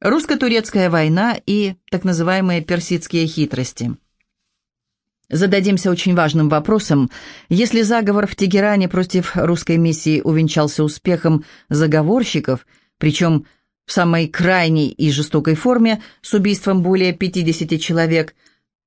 Русско-турецкая война и так называемые персидские хитрости. Зададимся очень важным вопросом. Если заговор в Тегеране против русской миссии увенчался успехом заговорщиков, причем в самой крайней и жестокой форме, с убийством более 50 человек,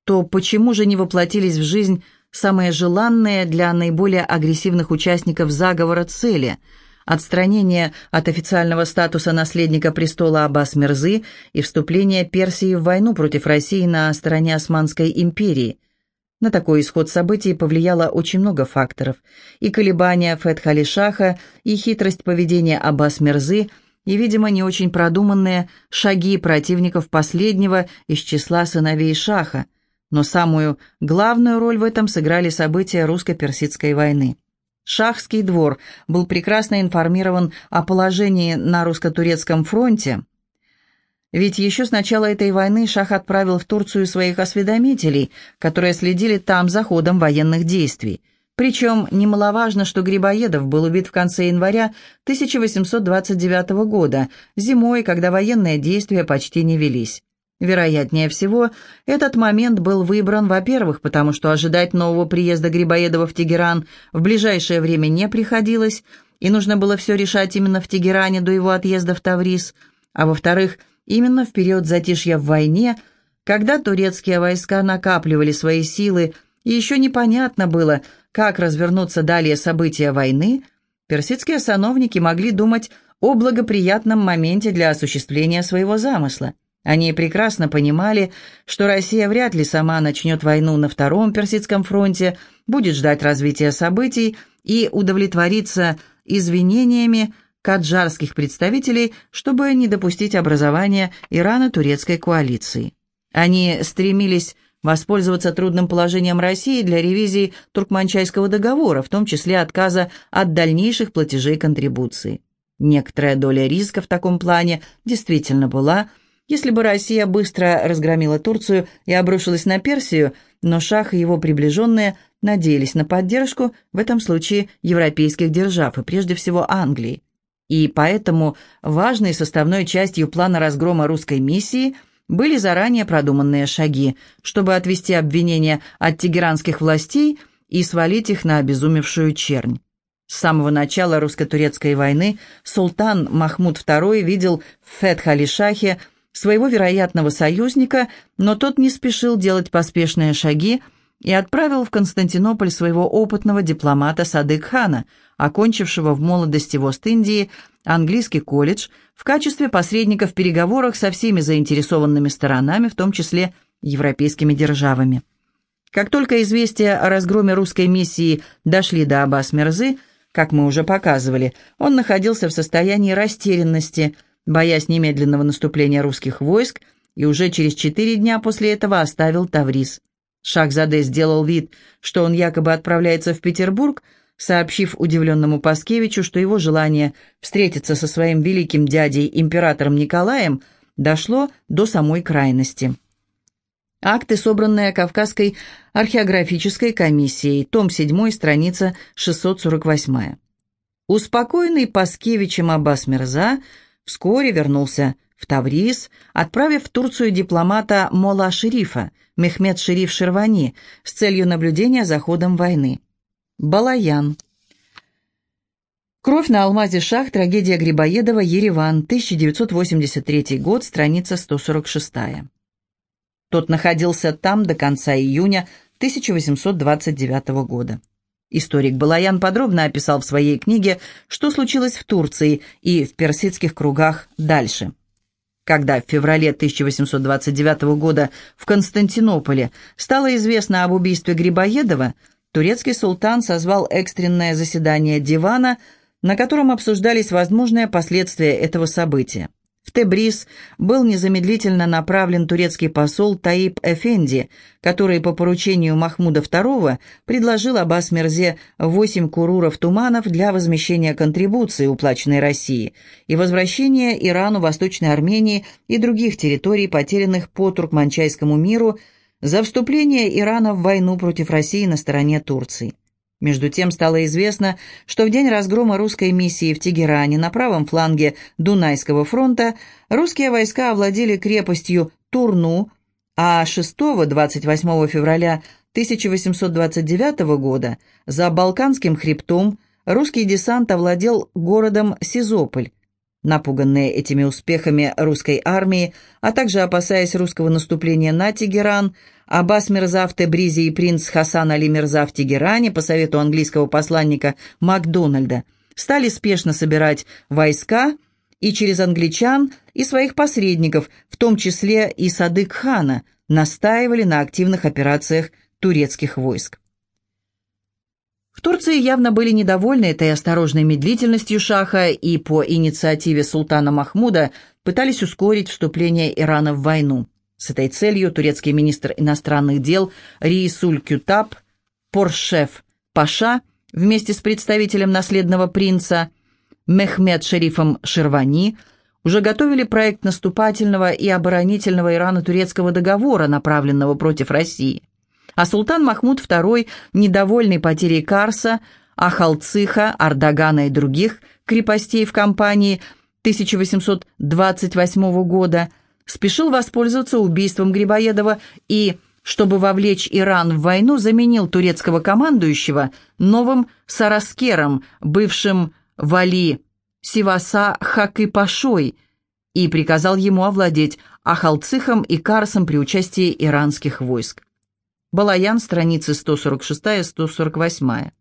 то почему же не воплотились в жизнь самые желанные для наиболее агрессивных участников заговора цели – отстранение от официального статуса наследника престола Аббас Мирзы и вступление Персии в войну против России на стороне Османской империи. На такой исход событий повлияло очень много факторов. И колебания Фетхали Шаха, и хитрость поведения Аббас Мирзы, и, видимо, не очень продуманные шаги противников последнего из числа сыновей Шаха. Но самую главную роль в этом сыграли события русско-персидской войны. Шахский двор был прекрасно информирован о положении на русско-турецком фронте, ведь еще с начала этой войны Шах отправил в Турцию своих осведомителей, которые следили там за ходом военных действий. Причем немаловажно, что Грибоедов был убит в конце января 1829 года, зимой, когда военные действия почти не велись. Вероятнее всего, этот момент был выбран, во-первых, потому что ожидать нового приезда Грибоедова в Тегеран в ближайшее время не приходилось, и нужно было все решать именно в Тегеране до его отъезда в Таврис, а во-вторых, именно в период затишья в войне, когда турецкие войска накапливали свои силы, и еще непонятно было, как развернутся далее события войны, персидские сановники могли думать о благоприятном моменте для осуществления своего замысла. Они прекрасно понимали, что Россия вряд ли сама начнет войну на Втором Персидском фронте, будет ждать развития событий и удовлетвориться извинениями каджарских представителей, чтобы не допустить образования Ирано-турецкой коалиции. Они стремились воспользоваться трудным положением России для ревизии Туркманчайского договора, в том числе отказа от дальнейших платежей контрибуции. Некоторая доля риска в таком плане действительно была – если бы Россия быстро разгромила Турцию и обрушилась на Персию, но Шах и его приближенные надеялись на поддержку, в этом случае европейских держав, и прежде всего Англии. И поэтому важной составной частью плана разгрома русской миссии были заранее продуманные шаги, чтобы отвести обвинения от тегеранских властей и свалить их на обезумевшую чернь. С самого начала русско-турецкой войны султан Махмуд II видел в Фетхали-Шахе своего вероятного союзника, но тот не спешил делать поспешные шаги и отправил в Константинополь своего опытного дипломата Садык-хана, окончившего в молодости в Ост-Индии английский колледж в качестве посредника в переговорах со всеми заинтересованными сторонами, в том числе европейскими державами. Как только известия о разгроме русской миссии дошли до Аббас-Мерзы, как мы уже показывали, он находился в состоянии растерянности – боясь немедленного наступления русских войск, и уже через четыре дня после этого оставил Таврис. Шахзаде сделал вид, что он якобы отправляется в Петербург, сообщив удивленному Паскевичу, что его желание встретиться со своим великим дядей, императором Николаем, дошло до самой крайности. Акты, собранные Кавказской археографической комиссией, том 7, страница 648. Успокоенный Паскевичем Аббас Мирза вскоре вернулся в Таврис, отправив в Турцию дипломата Мола Шерифа, Мехмед Шериф Шервани, с целью наблюдения за ходом войны. Балаян. Кровь на алмазе шах. Трагедия Грибоедова. Ереван. 1983 год. Страница 146. Тот находился там до конца июня 1829 года. Историк Балаян подробно описал в своей книге, что случилось в Турции и в персидских кругах дальше. Когда в феврале 1829 года в Константинополе стало известно об убийстве Грибоедова, турецкий султан созвал экстренное заседание дивана, на котором обсуждались возможные последствия этого события. В Тебриз был незамедлительно направлен турецкий посол Таип Эфенди, который по поручению Махмуда II предложил Аббас Мерзе 8 куруров туманов для возмещения контрибуции, уплаченной России, и возвращения Ирану, Восточной Армении и других территорий, потерянных по Туркманчайскому миру, за вступление Ирана в войну против России на стороне Турции. Между тем стало известно, что в день разгрома русской миссии в Тегеране на правом фланге Дунайского фронта русские войска овладели крепостью Турну, а 6-28 февраля 1829 года за Балканским хребтом русский десант овладел городом Сизополь. Напуганные этими успехами русской армии, а также опасаясь русского наступления на Тегеран, Аббас Мирза в Тебризе и принц Хасан Али Мирза в Тегеране по совету английского посланника Макдональда стали спешно собирать войска и через англичан и своих посредников, в том числе и Садык-хана, настаивали на активных операциях турецких войск. В Турции явно были недовольны этой осторожной медлительностью Шаха и по инициативе султана Махмуда пытались ускорить вступление Ирана в войну. С этой целью турецкий министр иностранных дел Риисуль Кютаб Поршев Паша вместе с представителем наследного принца Мехмед Шерифом Шервани уже готовили проект наступательного и оборонительного Ирано-турецкого договора, направленного против России. А султан Махмуд II, недовольный потерей Карса, Ахалцыха, Ардагана и других крепостей в кампании 1828 года, спешил воспользоваться убийством Грибоедова и, чтобы вовлечь Иран в войну, заменил турецкого командующего новым Сараскером, бывшим Вали Сиваса Хакы-Пашой, и приказал ему овладеть Ахалцихом и Карсом при участии иранских войск. Балаян, страницы 146-148.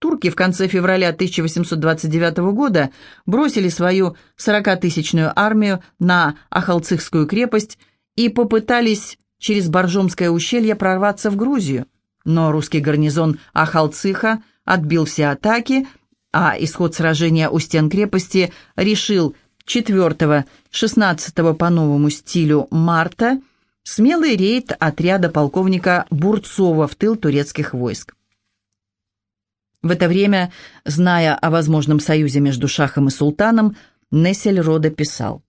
Турки в конце февраля 1829 года бросили свою 40-тысячную армию на Ахалцихскую крепость и попытались через Боржомское ущелье прорваться в Грузию. Но русский гарнизон Ахалциха отбил все атаки, а исход сражения у стен крепости решил 4-16 по новому стилю марта Смелый рейд отряда полковника Бурцова в тыл турецких войск. В это время, зная о возможном союзе между шахом и султаном, Нессель Рода писал.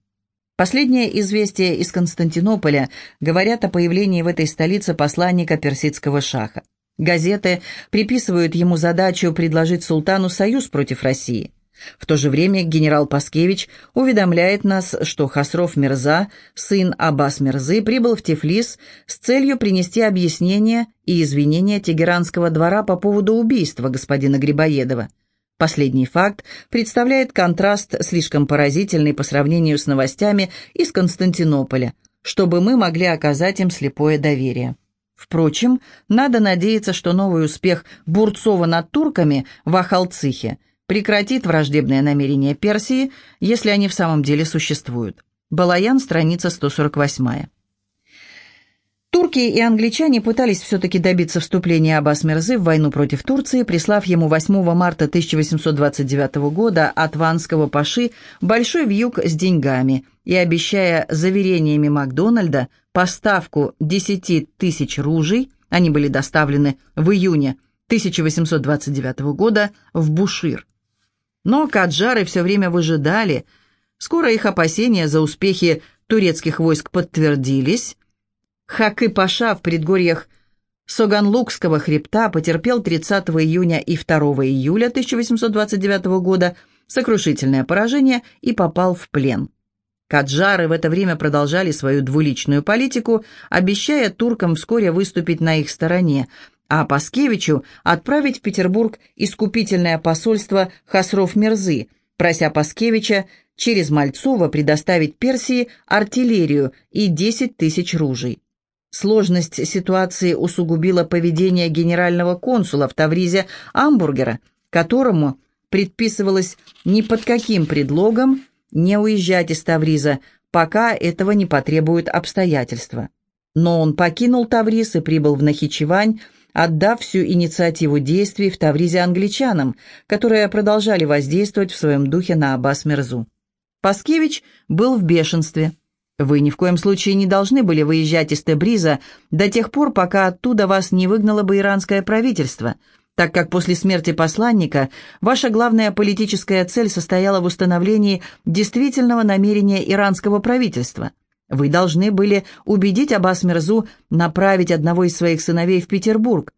Последние известия из Константинополя говорят о появлении в этой столице посланника персидского шаха. Газеты приписывают ему задачу предложить султану союз против России. В то же время генерал Паскевич уведомляет нас, что Хасров Мирза, сын Аббас Мирзы, прибыл в Тифлис с целью принести объяснение и извинения Тегеранского двора по поводу убийства господина Грибоедова. Последний факт представляет контраст слишком поразительный по сравнению с новостями из Константинополя, чтобы мы могли оказать им слепое доверие. Впрочем, надо надеяться, что новый успех Бурцова над турками в Ахалцихе – прекратит враждебные намерения Персии, если они в самом деле существуют. Балаян, страница 148. Турки и англичане пытались все-таки добиться вступления Аббас Мирзы в войну против Турции, прислав ему 8 марта 1829 года от ванского паши большой вьюг с деньгами и обещая заверениями Макдональда поставку 10 тысяч ружей, они были доставлены в июне 1829 года в Бушир. Но каджары все время выжидали. Скоро их опасения за успехи турецких войск подтвердились. Хакы-паша в предгорьях Соганлукского хребта потерпел 30 июня и 2 июля 1829 года сокрушительное поражение и попал в плен. Каджары в это время продолжали свою двуличную политику, обещая туркам вскоре выступить на их стороне, а Паскевичу отправить в Петербург искупительное посольство Хасров-Мерзы, прося Паскевича через Мальцова предоставить Персии артиллерию и 10 тысяч ружей. Сложность ситуации усугубила поведение генерального консула в Тавризе Амбургера, которому предписывалось ни под каким предлогом не уезжать из Тавриза, пока этого не потребуют обстоятельства. Но он покинул Тавриз и прибыл в Нахичевань, отдав всю инициативу действий в Тавризе англичанам, которые продолжали воздействовать в своем духе на Аббас Мерзу. Паскевич был в бешенстве. Вы ни в коем случае не должны были выезжать из Тебриза до тех пор, пока оттуда вас не выгнало бы иранское правительство, так как после смерти посланника ваша главная политическая цель состояла в установлении действительного намерения иранского правительства – вы должны были убедить Аббас Мирзу направить одного из своих сыновей в Петербург.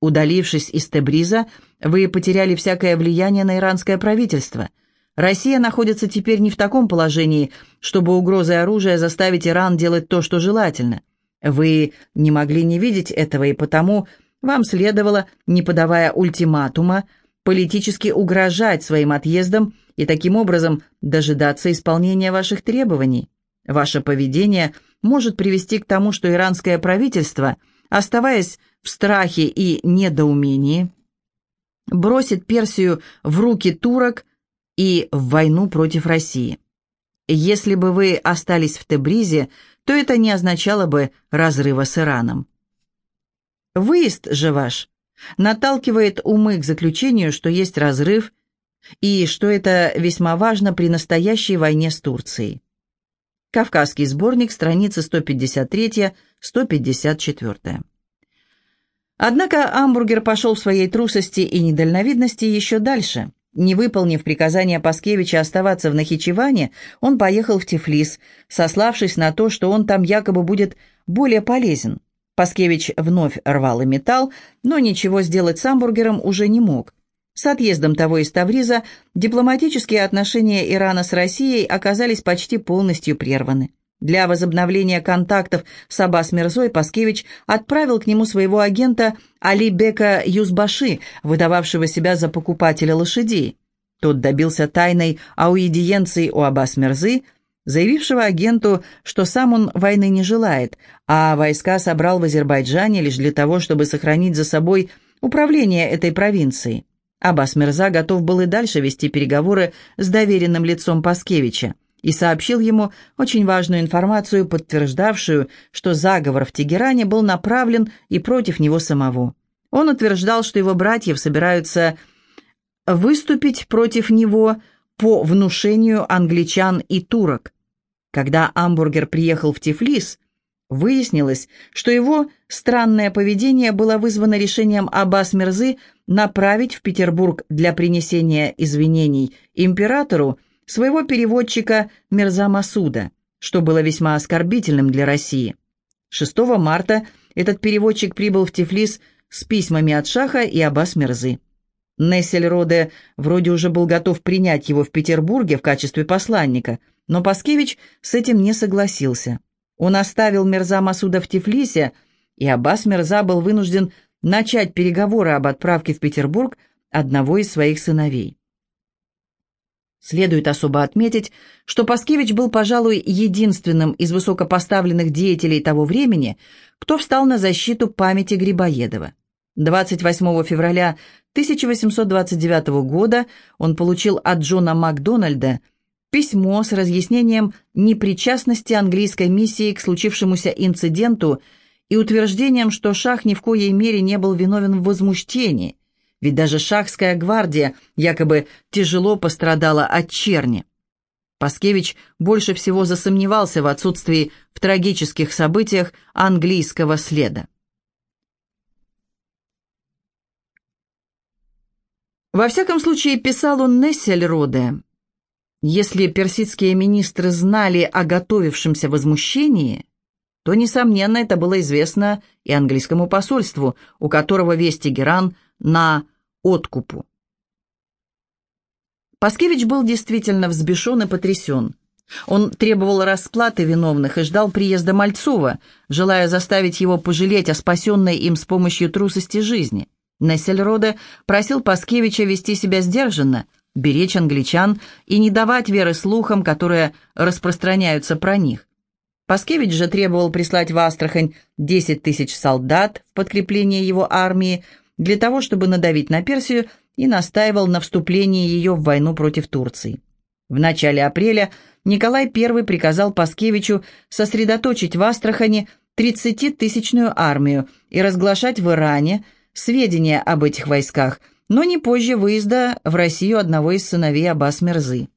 Удалившись из Тебриза, вы потеряли всякое влияние на иранское правительство. Россия находится теперь не в таком положении, чтобы угрозой оружия заставить Иран делать то, что желательно. Вы не могли не видеть этого, и потому вам следовало, не подавая ультиматума, политически угрожать своим отъездом и таким образом дожидаться исполнения ваших требований. Ваше поведение может привести к тому, что иранское правительство, оставаясь в страхе и недоумении, бросит Персию в руки турок и в войну против России. Если бы вы остались в Тебризе, то это не означало бы разрыва с Ираном. Выезд же ваш наталкивает умы к заключению, что есть разрыв и что это весьма важно при настоящей войне с Турцией. Кавказский сборник, страница 153-154. Однако Амбургер пошел в своей трусости и недальновидности еще дальше. Не выполнив приказания Паскевича оставаться в Нахичеване, он поехал в Тифлис, сославшись на то, что он там якобы будет более полезен. Паскевич вновь рвал и металл, но ничего сделать с Амбургером уже не мог. С отъездом того из Тавриза дипломатические отношения Ирана с Россией оказались почти полностью прерваны. Для возобновления контактов с Аббас Мирзой Паскевич отправил к нему своего агента Али Бека Юзбаши, выдававшего себя за покупателя лошадей. Тот добился тайной аудиенции у Аббас Мирзы, заявившего агенту, что сам он войны не желает, а войска собрал в Азербайджане лишь для того, чтобы сохранить за собой управление этой провинцией. Аббас Мирза готов был и дальше вести переговоры с доверенным лицом Паскевича и сообщил ему очень важную информацию, подтверждавшую, что заговор в Тегеране был направлен и против него самого. Он утверждал, что его братьев собираются выступить против него по внушению англичан и турок. Когда Амбургер приехал в Тифлис, выяснилось, что его странное поведение было вызвано решением Аббас Мирзы направить в Петербург для принесения извинений императору своего переводчика Мирза Масуда, что было весьма оскорбительным для России. 6 марта этот переводчик прибыл в Тифлис с письмами от Шаха и Аббас Мирзы. Нессельроде вроде уже был готов принять его в Петербурге в качестве посланника, но Паскевич с этим не согласился. Он оставил Мирза Масуда в Тифлисе, и Аббас Мирза был вынужден начать переговоры об отправке в Петербург одного из своих сыновей. Следует особо отметить, что Паскевич был, пожалуй, единственным из высокопоставленных деятелей того времени, кто встал на защиту памяти Грибоедова. 28 февраля 1829 года он получил от Джона Макдональда письмо с разъяснением непричастности английской миссии к случившемуся инциденту и утверждением, что Шах ни в коей мере не был виновен в возмущении, ведь даже шахская гвардия якобы тяжело пострадала от черни. Паскевич больше всего засомневался в отсутствии в трагических событиях английского следа. Во всяком случае, писал он Нессельроде, если персидские министры знали о готовившемся возмущении, то, несомненно, это было известно и английскому посольству, у которого весь Тегеран на откупу. Паскевич был действительно взбешен и потрясен. Он требовал расплаты виновных и ждал приезда Мальцова, желая заставить его пожалеть о спасенной им с помощью трусости жизни. Нессельроде просил Паскевича вести себя сдержанно, беречь англичан и не давать веры слухам, которые распространяются про них. Паскевич же требовал прислать в Астрахань 10 тысяч солдат в подкрепление его армии для того, чтобы надавить на Персию и настаивал на вступлении ее в войну против Турции. В начале апреля Николай I приказал Паскевичу сосредоточить в Астрахани 30-тысячную армию и разглашать в Иране – сведения об этих войсках, но не позже выезда в Россию одного из сыновей Аббас Мерзы.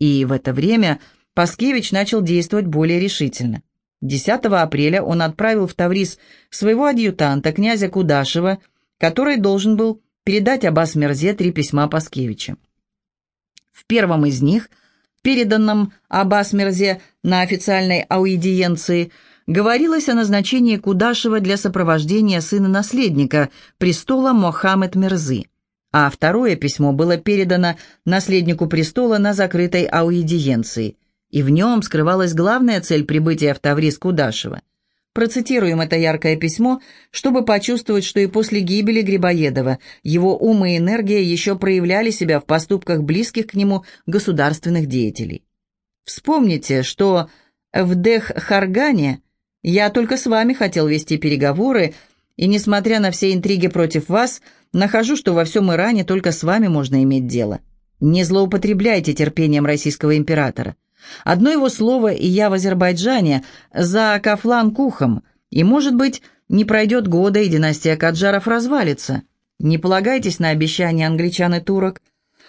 И в это время Паскевич начал действовать более решительно. 10 апреля он отправил в Таврис своего адъютанта, князя Кудашева, который должен был передать Аббас Мерзе три письма Паскевича. В первом из них переданном Аббас Мирзе на официальной аудиенции, говорилось о назначении Кудашева для сопровождения сына-наследника престола Мохаммед Мирзы, а второе письмо было передано наследнику престола на закрытой аудиенции, и в нем скрывалась главная цель прибытия в Таврис Кудашева – Процитируем это яркое письмо, чтобы почувствовать, что и после гибели Грибоедова его ум и энергия еще проявляли себя в поступках близких к нему государственных деятелей. Вспомните, что в Дех-Харгане я только с вами хотел вести переговоры, и, несмотря на все интриги против вас, нахожу, что во всем Иране только с вами можно иметь дело. Не злоупотребляйте терпением российского императора. Одно его слово, и я в Азербайджане, за Кафлан Кухом, и, может быть, не пройдет года, и династия Каджаров развалится. Не полагайтесь на обещания англичан и турок.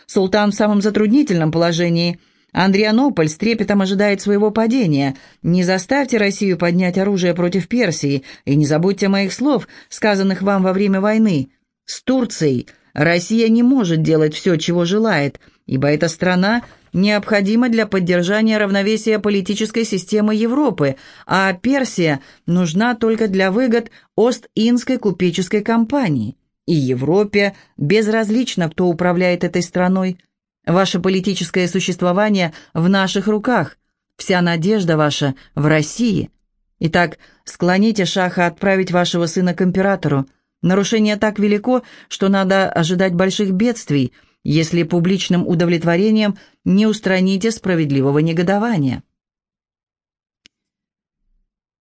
Султан в самом затруднительном положении. Андрианополь с трепетом ожидает своего падения. Не заставьте Россию поднять оружие против Персии, и не забудьте моих слов, сказанных вам во время войны. С Турцией Россия не может делать все, чего желает, ибо эта страна необходима для поддержания равновесия политической системы Европы, а Персия нужна только для выгод Ост-Индской купеческой компании. И Европе безразлично, кто управляет этой страной. Ваше политическое существование в наших руках. Вся надежда ваша в России. Итак, склоните Шаха отправить вашего сына к императору. Нарушение так велико, что надо ожидать больших бедствий – если публичным удовлетворением не устраните справедливого негодования.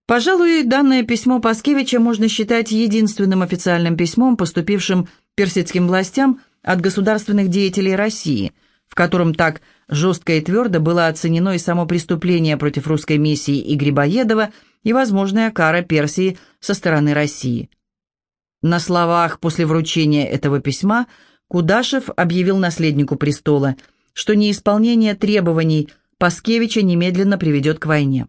Пожалуй, данное письмо Паскевича можно считать единственным официальным письмом, поступившим персидским властям от государственных деятелей России, в котором так жестко и твердо было оценено и само преступление против русской миссии и Грибоедова, и возможная кара Персии со стороны России. На словах после вручения этого письма – Кудашев объявил наследнику престола, что неисполнение требований Паскевича немедленно приведет к войне.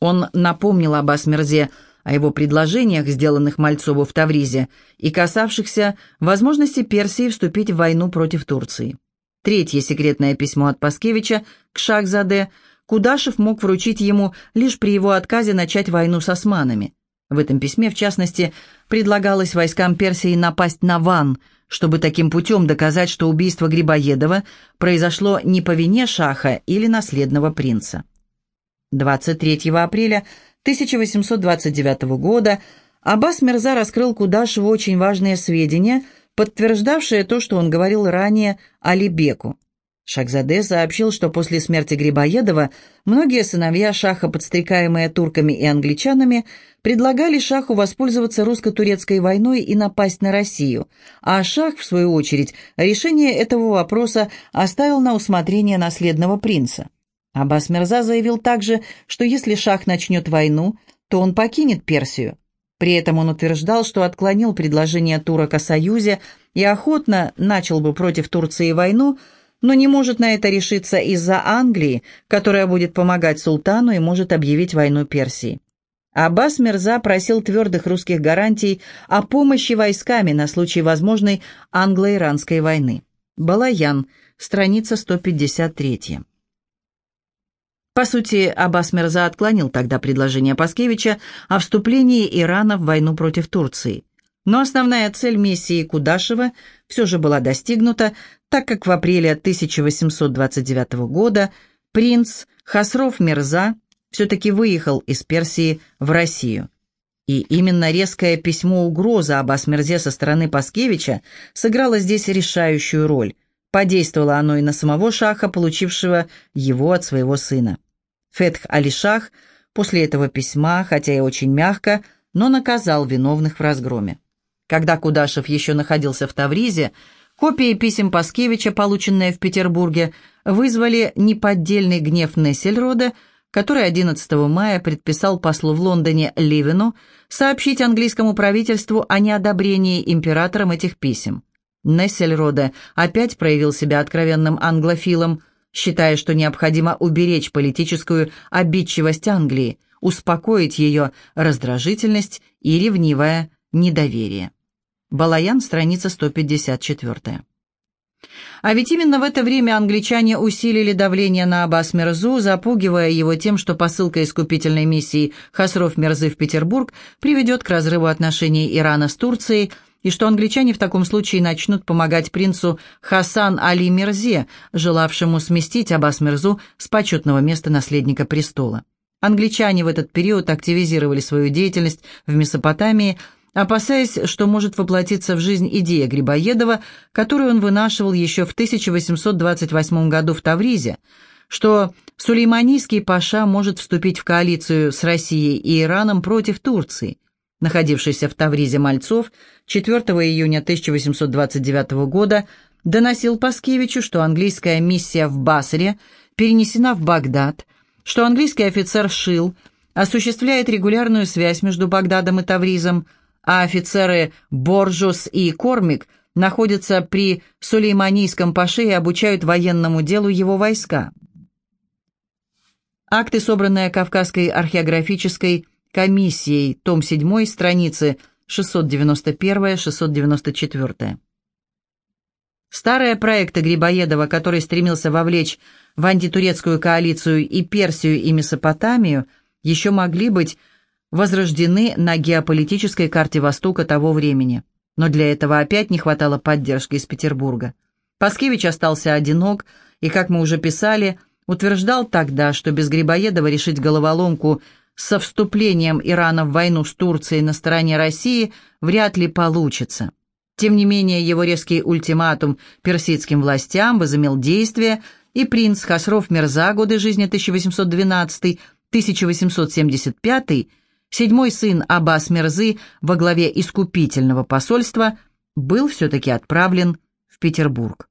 Он напомнил Аббас Мерзе о его предложениях, сделанных Мальцову в Тавризе, и касавшихся возможности Персии вступить в войну против Турции. Третье секретное письмо от Паскевича к Шахзаде Кудашев мог вручить ему лишь при его отказе начать войну с османами. В этом письме, в частности, предлагалось войскам Персии напасть на Ван – чтобы таким путем доказать, что убийство Грибоедова произошло не по вине Шаха или наследного принца. 23 апреля 1829 года Аббас Мирза раскрыл Кудашеву очень важные сведения, подтверждавшие то, что он говорил ранее Алибеку. Шахзаде сообщил, что после смерти Грибоедова многие сыновья Шаха, подстрекаемые турками и англичанами, предлагали Шаху воспользоваться русско-турецкой войной и напасть на Россию, а Шах, в свою очередь, решение этого вопроса оставил на усмотрение наследного принца. Аббас Мирза заявил также, что если Шах начнет войну, то он покинет Персию. При этом он утверждал, что отклонил предложение турок о союзе и охотно начал бы против Турции войну, но не может на это решиться из-за Англии, которая будет помогать султану и может объявить войну Персии. Аббас Мирза просил твердых русских гарантий о помощи войсками на случай возможной англо-иранской войны. Балаян, страница 153. По сути, Аббас Мирза отклонил тогда предложение Паскевича о вступлении Ирана в войну против Турции. Но основная цель миссии Кудашева все же была достигнута, так как в апреле 1829 года принц Хасров Мирза все-таки выехал из Персии в Россию. И именно резкое письмо угрозы Аббас Мерзе со стороны Паскевича сыграло здесь решающую роль. Подействовало оно и на самого Шаха, получившего его от своего сына. Фетх Али-Шах после этого письма, хотя и очень мягко, но наказал виновных в разгроме. Когда Кудашев еще находился в Тавризе, копии писем Паскевича, полученные в Петербурге, вызвали неподдельный гнев Нессельрода, который 11 мая предписал послу в Лондоне Ливену сообщить английскому правительству о неодобрении императором этих писем. Нессельроде опять проявил себя откровенным англофилом, считая, что необходимо уберечь политическую обидчивость Англии, успокоить ее раздражительность и ревнивое недоверие. Балаян, страница 154. А ведь именно в это время англичане усилили давление на Аббас Мирзу, запугивая его тем, что посылка искупительной миссии Хасров Мирзы в Петербург приведет к разрыву отношений Ирана с Турцией, и что англичане в таком случае начнут помогать принцу Хасан Али Мирзе, желавшему сместить Аббас Мирзу с почетного места наследника престола. Англичане в этот период активизировали свою деятельность в Месопотамии, опасаясь, что может воплотиться в жизнь идея Грибоедова, которую он вынашивал еще в 1828 году в Тавризе, что Сулейманийский паша может вступить в коалицию с Россией и Ираном против Турции. Находившийся в Тавризе Мальцов 4 июня 1829 года доносил Паскевичу, что английская миссия в Басре перенесена в Багдад, что английский офицер Шил осуществляет регулярную связь между Багдадом и Тавризом, а офицеры Боржус и Кормик находятся при Сулейманийском паше и обучают военному делу его войска. Акты, собранные Кавказской археографической комиссией, том 7, страницы 691-694. Старые проекты Грибоедова, который стремился вовлечь в антитурецкую коалицию и Персию, и Месопотамию, еще могли быть возрождены на геополитической карте Востока того времени. Но для этого опять не хватало поддержки из Петербурга. Паскевич остался одинок и, как мы уже писали, утверждал тогда, что без Грибоедова решить головоломку со вступлением Ирана в войну с Турцией на стороне России вряд ли получится. Тем не менее, его резкий ультиматум персидским властям возымел действие, и принц Хасров Мирза, годы жизни 1812-1875, седьмой сын Аббас Мирзы во главе искупительного посольства был все-таки отправлен в Петербург.